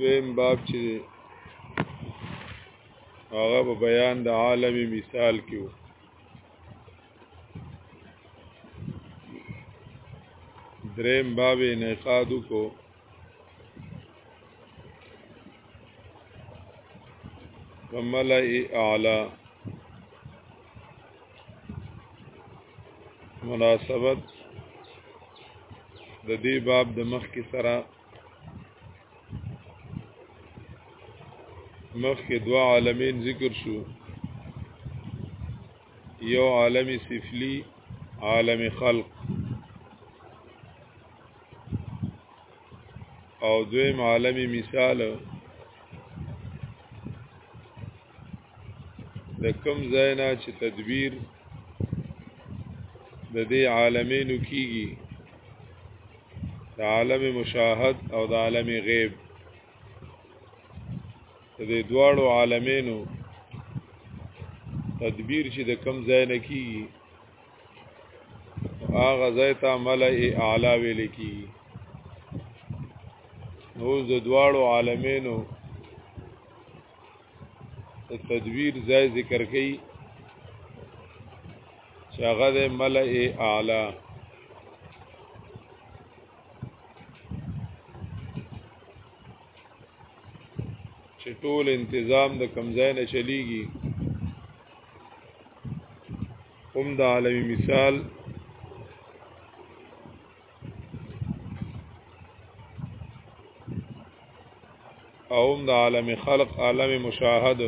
دویم باب چې هغه په بیان د عالمي مثال کې وو دریم باب انعقاد کو فملئ اعلی مناسبت د دې باب د مخ کې سره مخ کې دوا عالمین ذکر شو یو عالم سفلی عالم خلق او دویم عالم مثال د کم ځای نه چې تدبیر د دې عالمینو کیږي د عالم مشاهد او د عالم غیب د دې دواړو عالمینو تدبیر چې د کم ځای نه کیږي هغه ځای ته ملئ اعلی ویل کیږي نو د دواړو عالمینو د تدویر ځای ذکر کړي چې هغه د ملئ اعلی چې ټول انتظام د کمزای نه چلیږي هم د عالمي مثال او هم د عالم خلق عالم مشاهد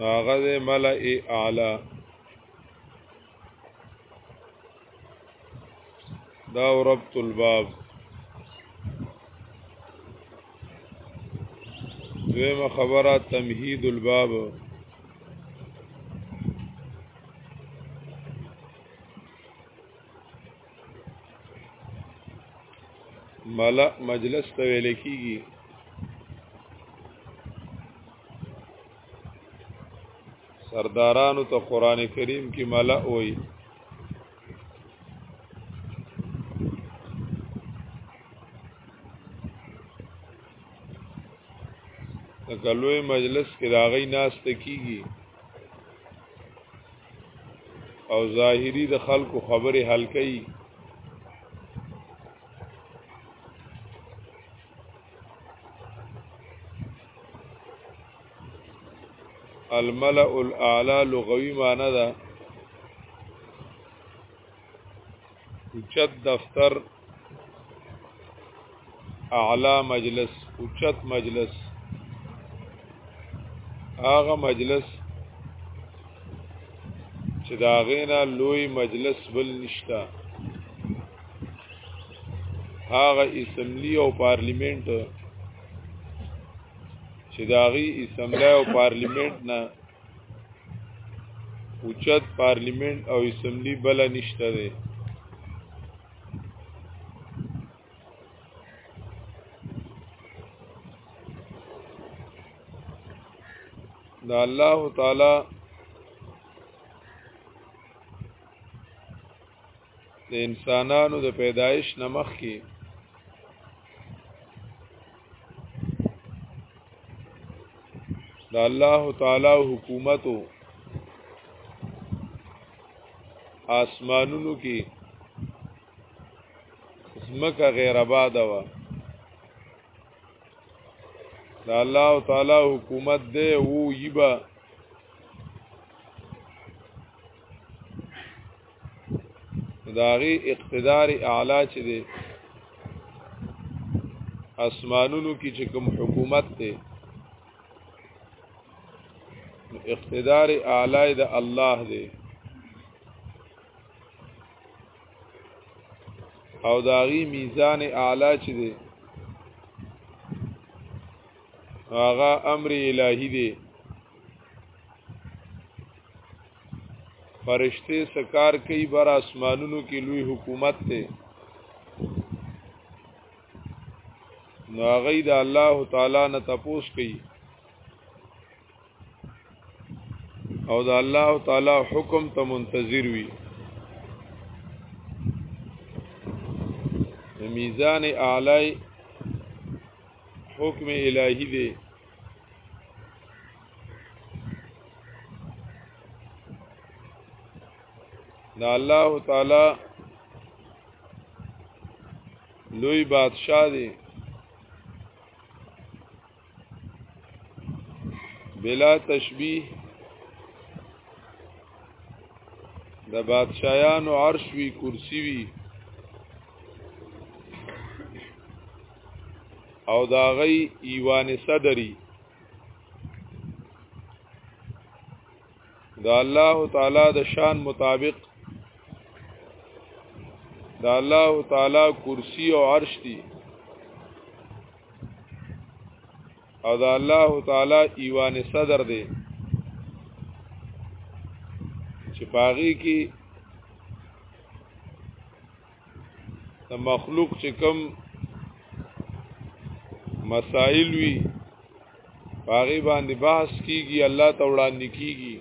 هغه د ملأ اعلی دا ربط الباب دویمه خبره تمهید الباب ملا مجلس ته ویل کیږي سردارانو ته قران کریم کې ملا وایي لکه لوی مجلس کې راغی ناسته کیږي او ظاهری د خلکو خبره حل کوي الملأ الاعلى لغوي معنی ده اوچت دفتر اعلا مجلس اوچت مجلس هغه مجلس چې دا غینا لوی مجلس بل نشتا هغه اسمبلی او پارلیمنت چې د هغې اسمبلی او پارلیمنټ نه اوچت پارلیمنټ او اسمبلی بله نشته دی د الله تعالی د انسانانو د پیدایش نمخ کې د الله تعالی حکومت او آسمانونو کې زمکه غیر آباد و د الله تعالی حکومت دی او یبا داغي اقتدار اعلی چې دی اسمانونو کې چې کوم حکومت دی اقتدار اعلی د الله دی او داغي میزان اعلی چې دی هغه امر الهی دی فرشته سکار کوي بر اسمانونو کې لوی حکومت ته نو هغه د الله تعالی نه تپوس کوي او د الله تعالی حکم ته منتظر وي میزان اعلی حکم الهی دی دا الله تعالی لوی بادشاہ دی بلا تشبیه د بادشاہانو عرش وی کرسی وی او دا غي ایوان صدری دا الله تعالی د شان مطابق دا الله تعالی کرسی او عرش دی او دا الله تعالی ایوان صدر دی چې پاغي کې د مخلوق چې کوم مسائل وی باغی باندې بحث کیږي الله ته وړاندې کیږي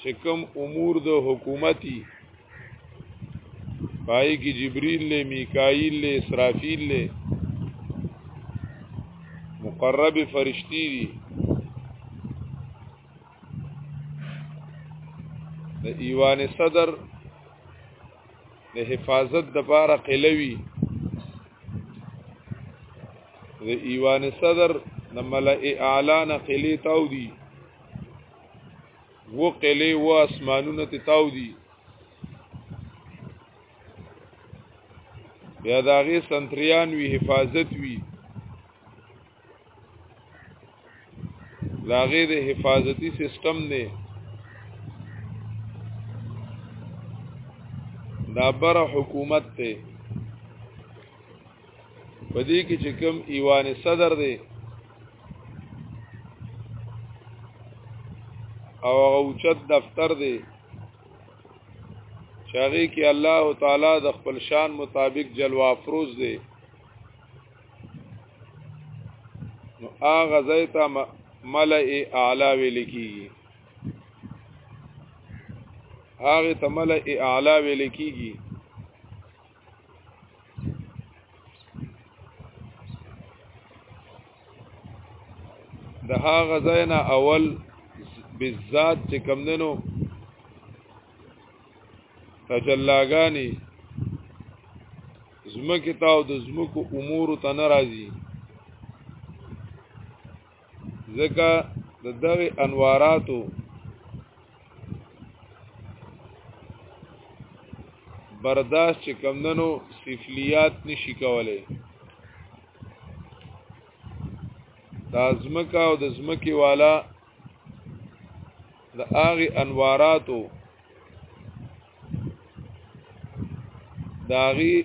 چې کوم امور د حکومتي پای کې جبريل له میکائیل له اسرافیل له مقرب فرشتي دي د ایوان صدر د حفاظت د پاره قلوي د ایوان صدر د ملئ اعلان قلی تاو دی و قلی و اسمانونه تاو دی بیا داغه سنتریان وی حفاظت وی لاغې د حفاظتي سیستم دی دا بره حکومت ته پدې کې چې کوم ایوان صدر دی او هغه اوچت دفتر دی چاغي کې الله تعالی د خپل شان مطابق جلوه افروز دی نو هغه ځای ته ملئ اعلی ویل کیږي هغه ته ملئ اعلی ویل کیږي د هغه ځای نه اول بالذات چې کم دنو تجلاګانی زمکه تا او د زمکو امور ته ناراضي ځکه د دغه انواراتو برداشت چې کمندنو سفلیات نشي کولای دا زمکه او د زمکه والا د اغه انواراتو داغي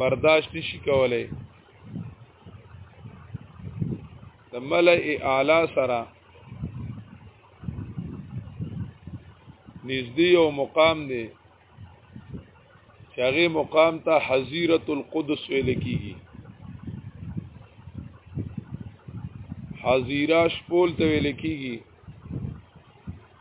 برداشت نشي کولای د ملئ اعلی سره نږدې او مقام دی چې هغه مقام ته حزیرت القدس ویل کیږي حزیرا شپول ته ویل کیږي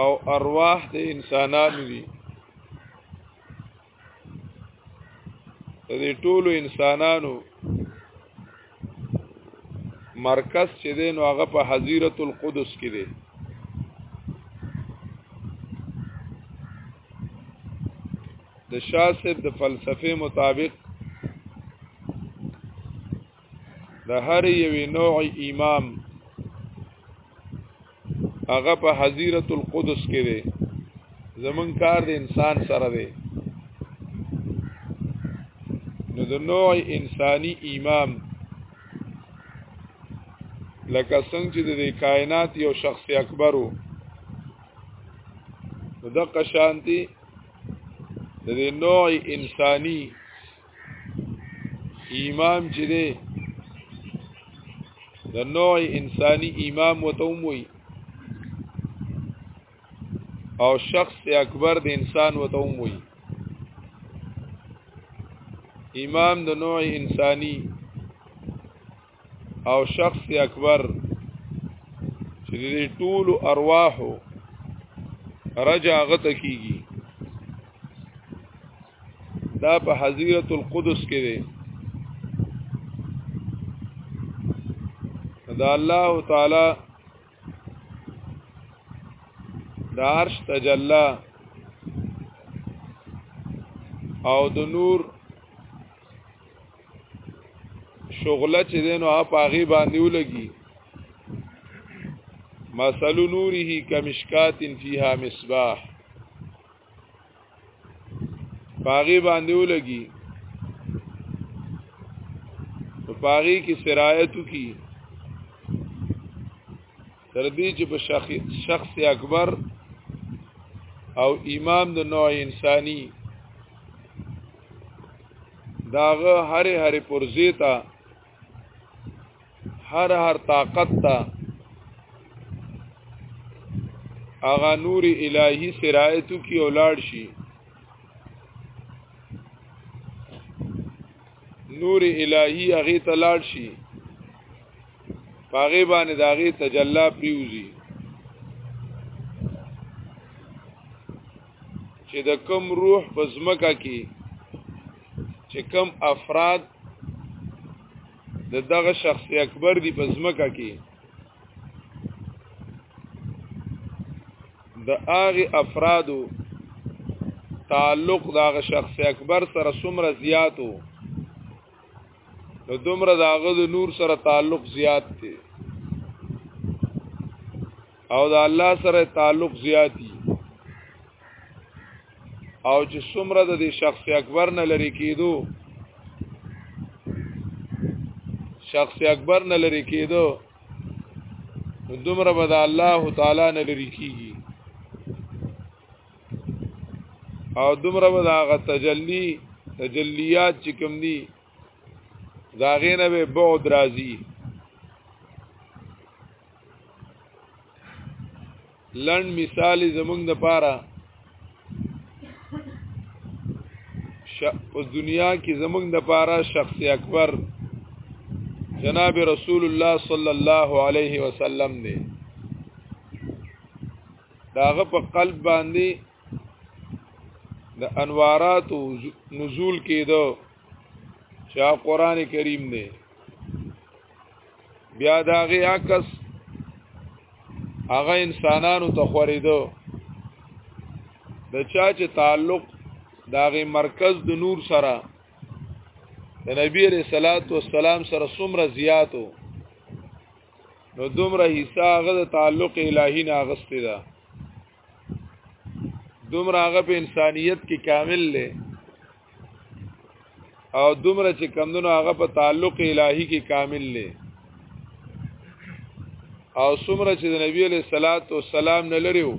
او ارواح د انسانانو دي د دې ټولو انسانانو مرکز چې دی نو هغه په حزیرت القدس کې دی د شاسب د فلسفه مطابق د هر یوې نوع امام هغه په حزیرت القدس کې دی زمون کار د انسان سره دی نو د نوع انسانی امام لکه څنګه چې د کائنات یو شخص اکبر وو د قشانتی د نوع انسانی امام چې دی د نوع انساني امام وتوم وي او شخص اکبر د انسان وتوم وي امام د نوع انساني او شخص اکبر چې د ټول ارواحو رجا غته کیږي دا په حضیرت القدس کې دی دا الله تعالی دا عرش تجلا او د نور شغله چې دینو اپ هغه باندې ولګي مثل نوره کمشکات فیها مصباح باغی باندې ولګي په باغی کې سرایتو کی تر دې چې په شخص اکبر او امام د نوع انساني داغه هر هر پرزه تا هر هر طاقت تا اغا نور الهی سرایتو کی اولاد شي نور الهی هغه تلاړ شي پاغي باندې داغي تجلا پریوزی چې د کم روح په زمکه کې چې کم افراد د دغه شخص اکبر دی په زمکه کې د هغه افرادو تعلق دغه شخص اکبر سره څومره زیاتو نو دومره د هغه د نور سره تعلق زیات دی او د الله سره تعلق زیات دی او چې څومره د دې شخص اکبر نه لري کېدو شخص اکبر نه لري کېدو دومره به د الله تعالی نه لري کېږي او دومره به دا غ تجلی تجلیات چې کوم دي دا غینه به بعد راځي لند مثال زمونږ د پاره په دنیا کې زمونږ د پاره شخص اکبر جناب رسول الله صلی الله علیه وسلم دی داغه په قلب باندې د انوارات نزول کېدو چې قرآن کریم دی بیا داغه عکس هغه انسانانو ته خوریدو د چا چې تعلق داغه مرکز د نور سره د نبی رسول الله سره څومره زیاتو نو دومره حصہ هغه د تعلق الهی نه اغستې ده دومره هغه په انسانیت کې کامل لې او دومره چې کمندونو هغه په تعلق الهی کې کامل لې او څومره چې د نبی علیہ الصلات والسلام نه لریو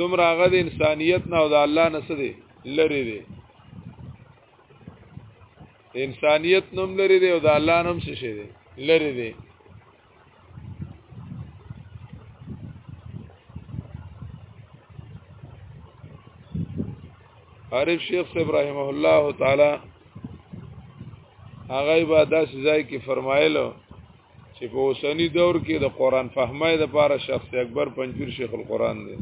دومره هغه د انسانیت نه او د الله نه سره لری دی انسانیت نوم لري دی او د الله نوم څه شي دی لري دی عارف شیخ صاحب رحمه الله تعالی هغه به داسې ځای کې فرمایلو چې په اوسنی دور کې د قران فهمای د پاره شخص اکبر پنځیر شیخ القران دی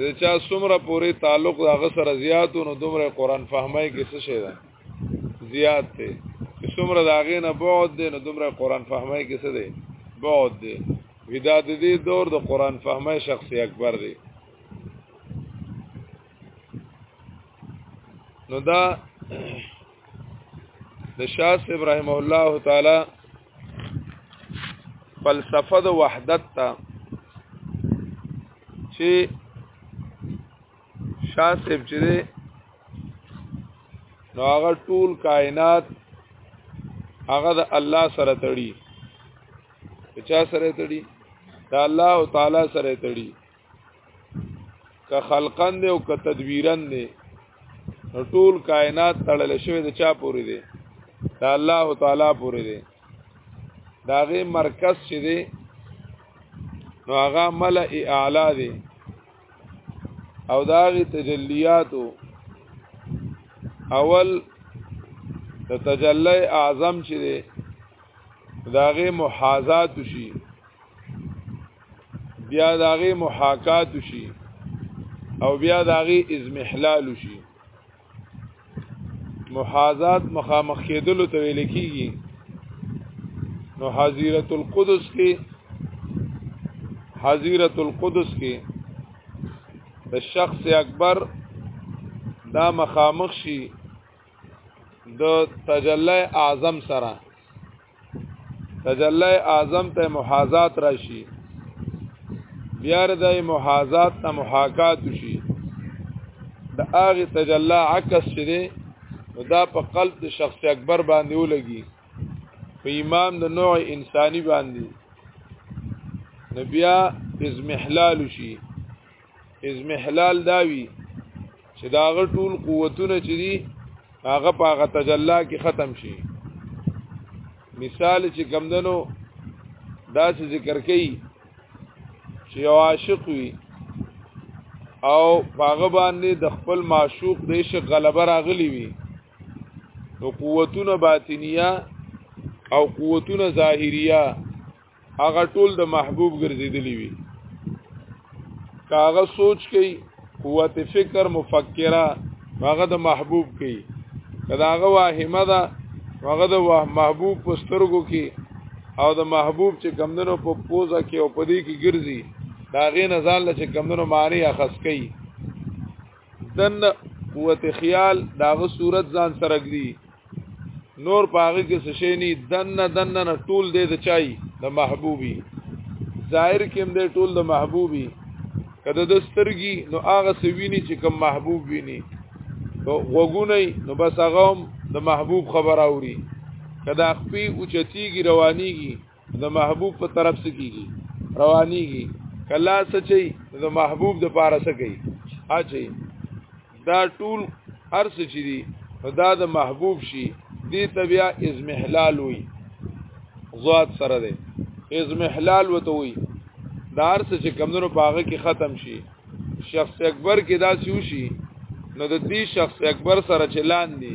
دا چا څومره پوری تعلق دا غسر زیات نو دومره قران فهمای کې څه شي ده زیات دی چې څومره دا غې نه بعد دی نو دومره قران فهمای کې څه دی بعد دی ودا د دې دور د قران فهمای شخص اکبر دی نو دا د شاه صاحب رحم الله تعالی فلسفه د وحدت ته چې شاه صاحب چې نو هغه ټول کائنات هغه د الله سره تړي چا سره تړي د الله تعالی سره تړي که خلقن دی او که تدبیرن دی ټول کائنات تړل شوی د چا پوری دی دا الله تعالی پوری دی داغه مرکز چې دی نو هغه ملئ اعلی دی او داغه تجلیاتو اول د تجلی اعظم چې دی داغه محاذات شي بیا داغه محاکات شي او بیا داغه ازمحلال شي محاذات مخامخ کېدل ته ویل کیږي نو حزیرت القدس کې حزیرت القدس کې د شخص اکبر دا مخامخ شي د تجلی اعظم سره تجلی اعظم ته محاذات راشي بیا د محاذات ته محاکات شي د هغه تجلی عکس چې دی دا په قلب د شخص اکبر باندې ولګي په امام د نوع انساني باندې نبیا ازمحلال شي ازمحلال داوی چې دا غ ټول قوتونه چې دي هغه په هغه تجلا کې ختم شي مثال چې کمدنو دا چې ذکر کړي چې یو عاشق وي او هغه باندې د خپل معشوق د عشق غلبه راغلی وي نو قوتونه باطنیه او قوتونه ظاهریه هغه ټول د محبوب ګرځیدلی وي کاغه سوچ کوي قوت فکر مفکره هغه د محبوب کوي کداغه واهمه ده هغه د محبوب په سترګو کې او د محبوب چې کمندونو په پوزا کې او پدی کې ګرځي دا غي نزان لچ کمندونو معنی اخس کوي دن قوت خیال داغه صورت ځان سره ګری نور پاغه کې سشي نه دن دن نه ټول دې د چای د محبوبي ظاهر کې هم دې ټول د محبوبي کده د سترګي نو هغه سویني چې کوم محبوب ویني نو وګونه نو بس هغه د محبوب خبر اوري کدا خپې اوچتیږي روانيږي د محبوب په طرف څه کیږي روانيږي کلا سچي د محبوب د پاره سکی اچي دا ټول هر څه چي دي دا د محبوب شي دي تبیا ازمحلال وي ذات سره ده ازمحلال وته وي دا هر څه چې کمندونو پاغه کې ختم شي شخص اکبر کې دا سوشي نو د دې شخص اکبر سره چلان دي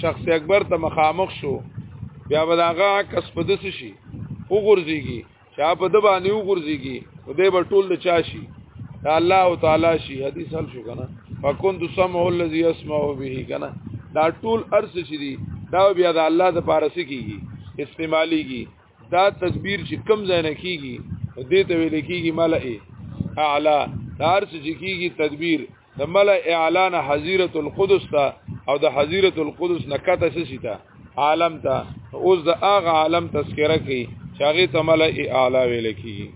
شخص اکبر ته مخامخ شو بیا به داغه کس په دس شي وګرځيږي چا په د باندې وګرځيږي په دې به ټول د چا شي دا الله تعالی شي حدیث حل شو کنه فكنت سمع الذي يسمع به کنه دا ټول ارس شي دي دا بیا د الله د پارسي کیږي استعماليږي دا تدبیر چې کم ځای نه کیږي دې ته ویل کیږي ملئ اعلی دا ارس چې کیږي تدبیر د مل اعلان حزیرت القدس ته او د حزیرت القدس نکته سشي ته عالم ته اوس د هغه عالم تذکره کوي چې هغه ته مل اعلی ویل کیږي